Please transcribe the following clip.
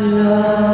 love.